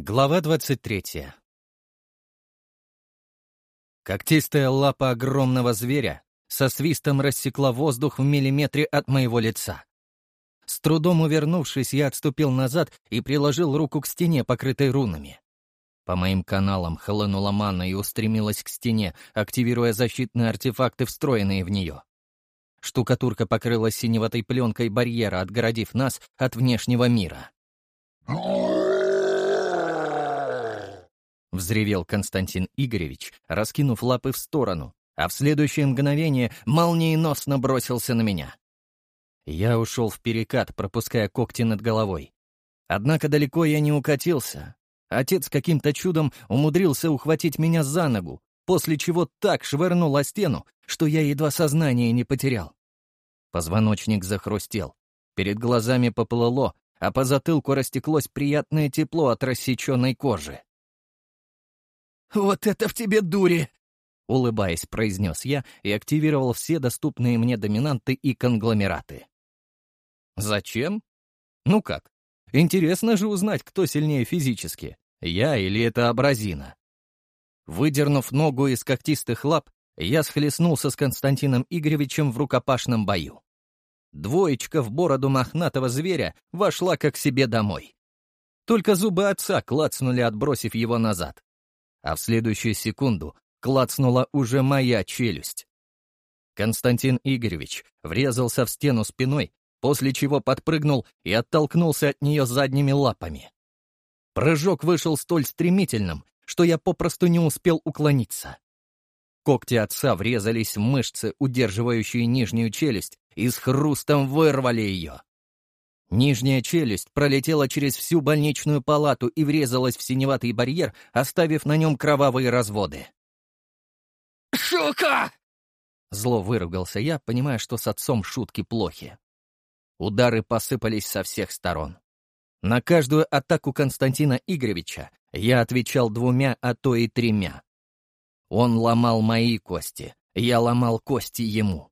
Глава 23 Когтистая лапа огромного зверя со свистом рассекла воздух в миллиметре от моего лица. С трудом увернувшись, я отступил назад и приложил руку к стене, покрытой рунами. По моим каналам хлынула манна и устремилась к стене, активируя защитные артефакты, встроенные в нее. Штукатурка покрылась синеватой пленкой барьера, отгородив нас от внешнего мира. Взревел Константин Игоревич, раскинув лапы в сторону, а в следующее мгновение молниеносно бросился на меня. Я ушел в перекат, пропуская когти над головой. Однако далеко я не укатился. Отец каким-то чудом умудрился ухватить меня за ногу, после чего так швырнул о стену, что я едва сознание не потерял. Позвоночник захрустел, перед глазами поплыло, а по затылку растеклось приятное тепло от рассеченной кожи. «Вот это в тебе дури!» — улыбаясь, произнес я и активировал все доступные мне доминанты и конгломераты. «Зачем? Ну как? Интересно же узнать, кто сильнее физически, я или эта абразина». Выдернув ногу из когтистых лап, я схлестнулся с Константином Игоревичем в рукопашном бою. Двоечка в бороду мохнатого зверя вошла как себе домой. Только зубы отца клацнули, отбросив его назад а в следующую секунду клацнула уже моя челюсть. Константин Игоревич врезался в стену спиной, после чего подпрыгнул и оттолкнулся от нее задними лапами. Прыжок вышел столь стремительным, что я попросту не успел уклониться. Когти отца врезались в мышцы, удерживающие нижнюю челюсть, и с хрустом вырвали ее. Нижняя челюсть пролетела через всю больничную палату и врезалась в синеватый барьер, оставив на нем кровавые разводы. «Шука!» Зло выругался я, понимая, что с отцом шутки плохи. Удары посыпались со всех сторон. На каждую атаку Константина Игоревича я отвечал двумя, а то и тремя. Он ломал мои кости, я ломал кости ему.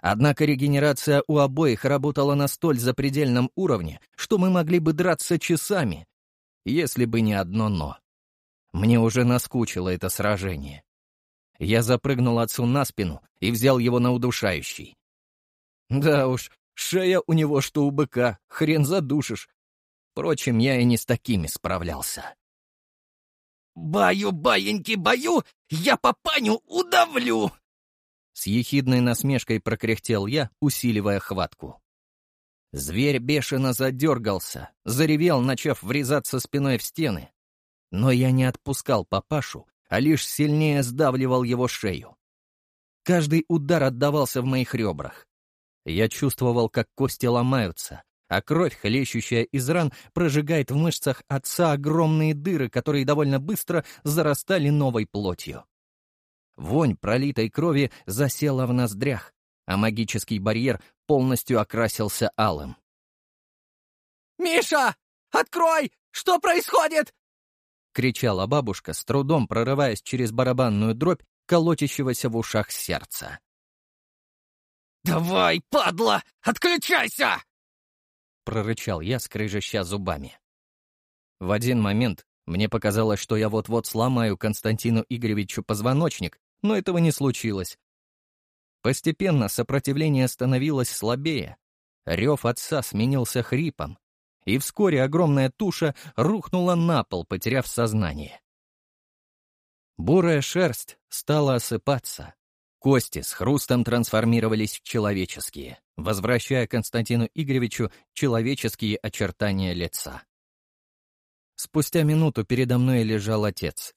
Однако регенерация у обоих работала на столь запредельном уровне, что мы могли бы драться часами, если бы не одно «но». Мне уже наскучило это сражение. Я запрыгнул отцу на спину и взял его на удушающий. Да уж, шея у него что у быка, хрен задушишь. Впрочем, я и не с такими справлялся. «Баю, баеньки, баю, я папаню удавлю!» С ехидной насмешкой прокряхтел я, усиливая хватку. Зверь бешено задергался, заревел, начав врезаться спиной в стены. Но я не отпускал папашу, а лишь сильнее сдавливал его шею. Каждый удар отдавался в моих ребрах. Я чувствовал, как кости ломаются, а кровь, хлещущая из ран, прожигает в мышцах отца огромные дыры, которые довольно быстро зарастали новой плотью. Вонь пролитой крови засела в ноздрях, а магический барьер полностью окрасился алым. «Миша! Открой! Что происходит?» — кричала бабушка, с трудом прорываясь через барабанную дробь колотящегося в ушах сердца. «Давай, падла, отключайся!» — прорычал я, скрыжаща зубами. В один момент мне показалось, что я вот-вот сломаю Константину Игоревичу позвоночник, но этого не случилось. Постепенно сопротивление становилось слабее. Рев отца сменился хрипом, и вскоре огромная туша рухнула на пол, потеряв сознание. Бурая шерсть стала осыпаться. Кости с хрустом трансформировались в человеческие, возвращая Константину Игоревичу человеческие очертания лица. Спустя минуту передо мной лежал отец.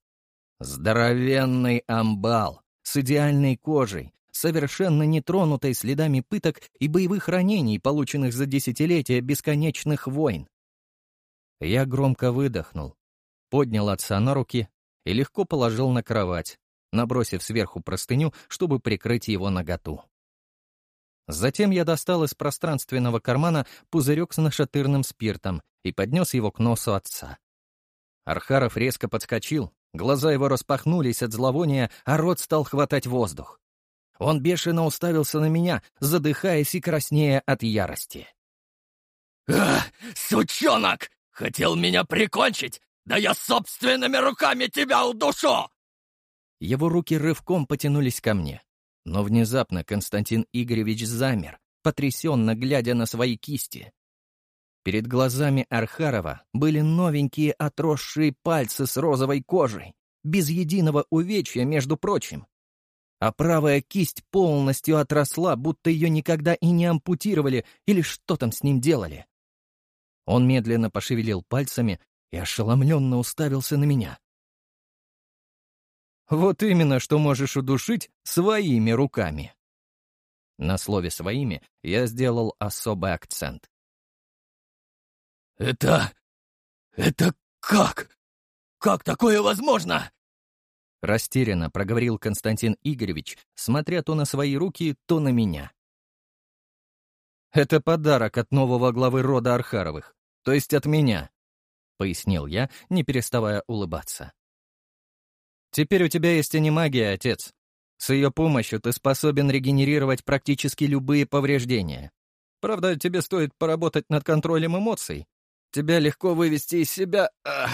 Здоровенный амбал с идеальной кожей, совершенно нетронутой следами пыток и боевых ранений, полученных за десятилетия бесконечных войн. Я громко выдохнул, поднял отца на руки и легко положил на кровать, набросив сверху простыню, чтобы прикрыть его наготу. Затем я достал из пространственного кармана пузырек с нашатырным спиртом и поднес его к носу отца. Архаров резко подскочил, Глаза его распахнулись от зловония, а рот стал хватать воздух. Он бешено уставился на меня, задыхаясь и краснея от ярости. «А, сучонок! Хотел меня прикончить! Да я собственными руками тебя удушу!» Его руки рывком потянулись ко мне. Но внезапно Константин Игоревич замер, потрясенно глядя на свои кисти. Перед глазами Архарова были новенькие отросшие пальцы с розовой кожей, без единого увечья, между прочим. А правая кисть полностью отросла, будто ее никогда и не ампутировали или что там с ним делали. Он медленно пошевелил пальцами и ошеломленно уставился на меня. «Вот именно, что можешь удушить своими руками». На слове «своими» я сделал особый акцент. «Это... это как? Как такое возможно?» Растерянно проговорил Константин Игоревич, смотря то на свои руки, то на меня. «Это подарок от нового главы рода Архаровых, то есть от меня», — пояснил я, не переставая улыбаться. «Теперь у тебя есть анимагия, отец. С ее помощью ты способен регенерировать практически любые повреждения. Правда, тебе стоит поработать над контролем эмоций. Тебя легко вывести из себя, ах,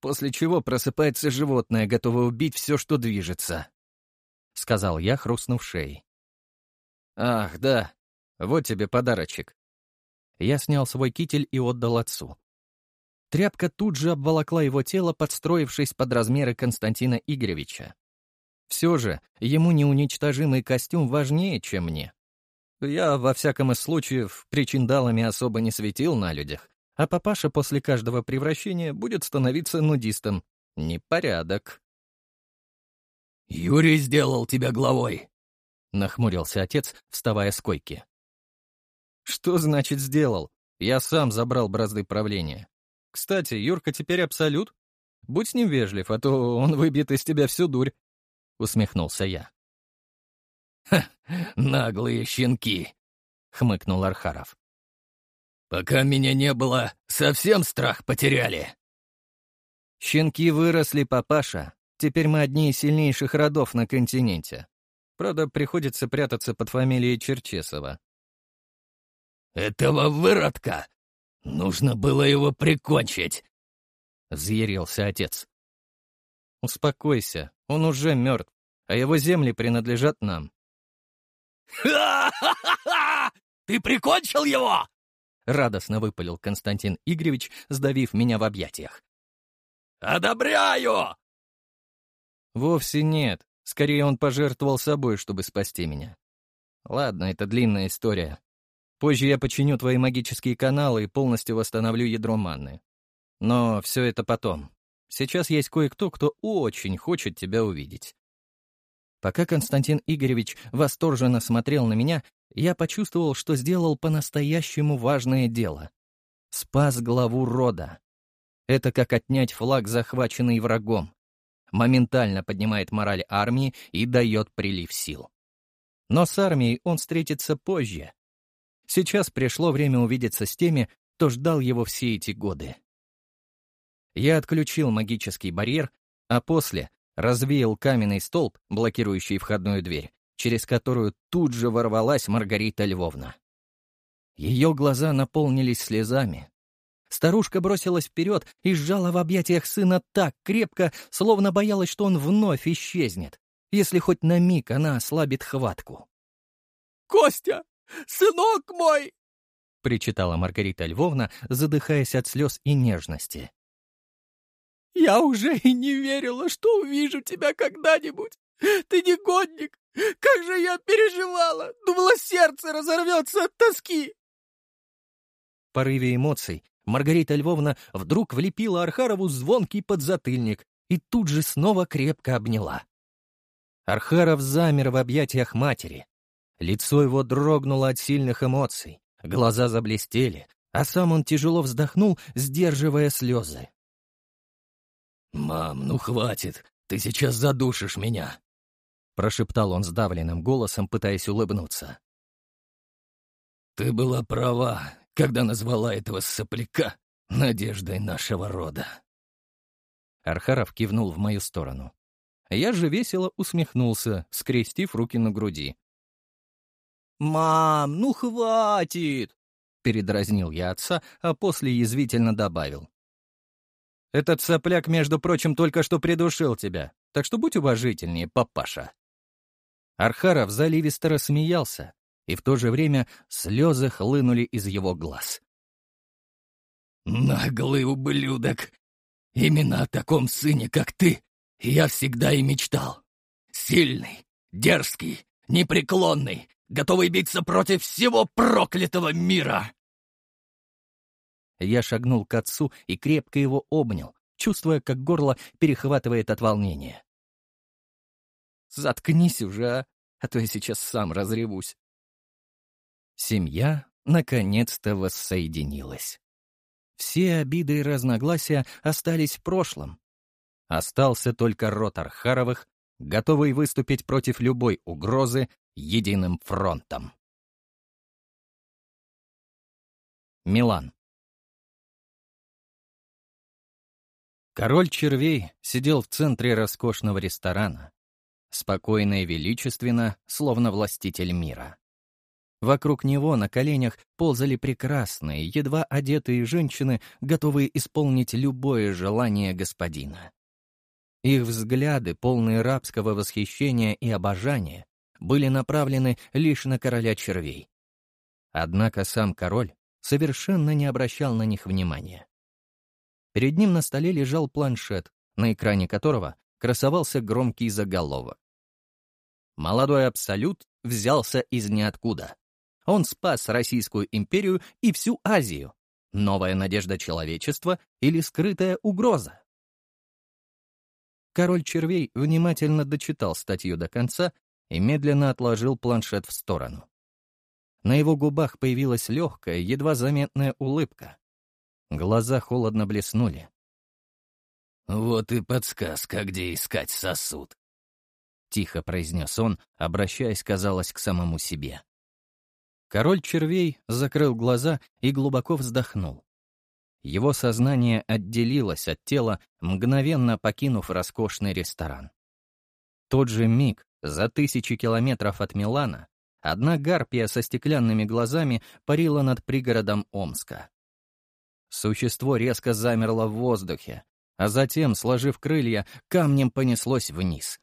после чего просыпается животное, готовое убить все, что движется», — сказал я, хрустнув шеей. «Ах, да, вот тебе подарочек». Я снял свой китель и отдал отцу. Тряпка тут же обволокла его тело, подстроившись под размеры Константина Игоревича. Все же ему неуничтожимый костюм важнее, чем мне. Я, во всяком из случаев, причиндалами особо не светил на людях, а папаша после каждого превращения будет становиться нудистом. Непорядок. «Юрий сделал тебя главой», — нахмурился отец, вставая с койки. «Что значит «сделал»? Я сам забрал бразды правления. Кстати, Юрка теперь абсолют. Будь с ним вежлив, а то он выбьет из тебя всю дурь», — усмехнулся я. «Ха, наглые щенки», — хмыкнул Архаров. «Пока меня не было, совсем страх потеряли». «Щенки выросли, папаша. Теперь мы одни из сильнейших родов на континенте. Правда, приходится прятаться под фамилией Черчесова». «Этого выродка! Нужно было его прикончить!» — взъярился отец. «Успокойся, он уже мертв, а его земли принадлежат нам». «Ха-ха-ха! Ты прикончил его?» — радостно выпалил Константин Игоревич, сдавив меня в объятиях. «Одобряю!» «Вовсе нет. Скорее, он пожертвовал собой, чтобы спасти меня. Ладно, это длинная история. Позже я починю твои магические каналы и полностью восстановлю ядро манны. Но все это потом. Сейчас есть кое-кто, кто очень хочет тебя увидеть». Пока Константин Игоревич восторженно смотрел на меня, я почувствовал, что сделал по-настоящему важное дело. Спас главу рода. Это как отнять флаг, захваченный врагом. Моментально поднимает мораль армии и дает прилив сил. Но с армией он встретится позже. Сейчас пришло время увидеться с теми, кто ждал его все эти годы. Я отключил магический барьер, а после развеял каменный столб, блокирующий входную дверь, через которую тут же ворвалась Маргарита Львовна. Ее глаза наполнились слезами. Старушка бросилась вперед и сжала в объятиях сына так крепко, словно боялась, что он вновь исчезнет, если хоть на миг она ослабит хватку. «Костя! Сынок мой!» — причитала Маргарита Львовна, задыхаясь от слез и нежности. «Я уже и не верила, что увижу тебя когда-нибудь. Ты негодник, как же я переживала! Думала, сердце разорвется от тоски!» В порыве эмоций Маргарита Львовна вдруг влепила Архарову звонкий подзатыльник и тут же снова крепко обняла. Архаров замер в объятиях матери. Лицо его дрогнуло от сильных эмоций, глаза заблестели, а сам он тяжело вздохнул, сдерживая слезы. «Мам, ну хватит, ты сейчас задушишь меня!» прошептал он сдавленным голосом, пытаясь улыбнуться. «Ты была права, когда назвала этого сопляка надеждой нашего рода». Архаров кивнул в мою сторону. Я же весело усмехнулся, скрестив руки на груди. «Мам, ну хватит!» — передразнил я отца, а после язвительно добавил. Этот сопляк, между прочим, только что придушил тебя, так что будь уважительнее, папаша». Архаров заливисто рассмеялся, и в то же время слезы хлынули из его глаз. «Наглый ублюдок! Именно о таком сыне, как ты, я всегда и мечтал. Сильный, дерзкий, непреклонный, готовый биться против всего проклятого мира!» Я шагнул к отцу и крепко его обнял, чувствуя, как горло перехватывает от волнения. «Заткнись уже, а, а то я сейчас сам разревусь». Семья наконец-то воссоединилась. Все обиды и разногласия остались в прошлом. Остался только рот Архаровых, готовый выступить против любой угрозы единым фронтом. Милан. Король червей сидел в центре роскошного ресторана, спокойно и величественно, словно властитель мира. Вокруг него на коленях ползали прекрасные, едва одетые женщины, готовые исполнить любое желание господина. Их взгляды, полные рабского восхищения и обожания, были направлены лишь на короля червей. Однако сам король совершенно не обращал на них внимания. Перед ним на столе лежал планшет, на экране которого красовался громкий заголовок. Молодой Абсолют взялся из ниоткуда. Он спас Российскую империю и всю Азию. Новая надежда человечества или скрытая угроза? Король червей внимательно дочитал статью до конца и медленно отложил планшет в сторону. На его губах появилась легкая, едва заметная улыбка. Глаза холодно блеснули. «Вот и подсказка, где искать сосуд», — тихо произнес он, обращаясь, казалось, к самому себе. Король червей закрыл глаза и глубоко вздохнул. Его сознание отделилось от тела, мгновенно покинув роскошный ресторан. Тот же миг, за тысячи километров от Милана, одна гарпия со стеклянными глазами парила над пригородом Омска. Существо резко замерло в воздухе, а затем, сложив крылья, камнем понеслось вниз.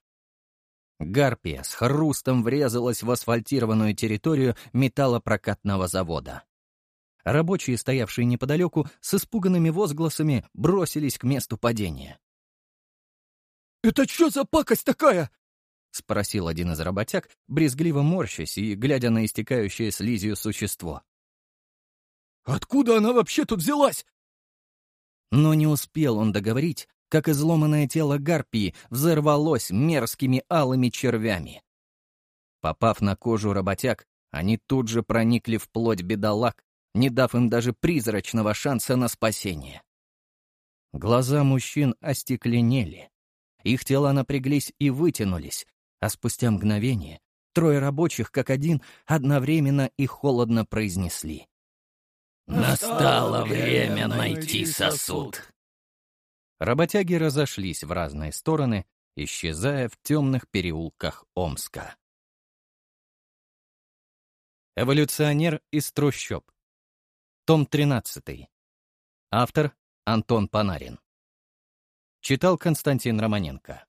Гарпия с хрустом врезалась в асфальтированную территорию металлопрокатного завода. Рабочие, стоявшие неподалеку, с испуганными возгласами бросились к месту падения. «Это что за пакость такая?» — спросил один из работяг, брезгливо морщась и глядя на истекающее слизью существо. Откуда она вообще тут взялась?» Но не успел он договорить, как изломанное тело гарпии взорвалось мерзкими алыми червями. Попав на кожу работяг, они тут же проникли в плоть бедолаг, не дав им даже призрачного шанса на спасение. Глаза мужчин остекленели. Их тела напряглись и вытянулись, а спустя мгновение трое рабочих, как один, одновременно и холодно произнесли. Настало время найти сосуд. Работяги разошлись в разные стороны, исчезая в темных переулках Омска. Эволюционер из трущоб. Том 13. Автор Антон Панарин. Читал Константин Романенко.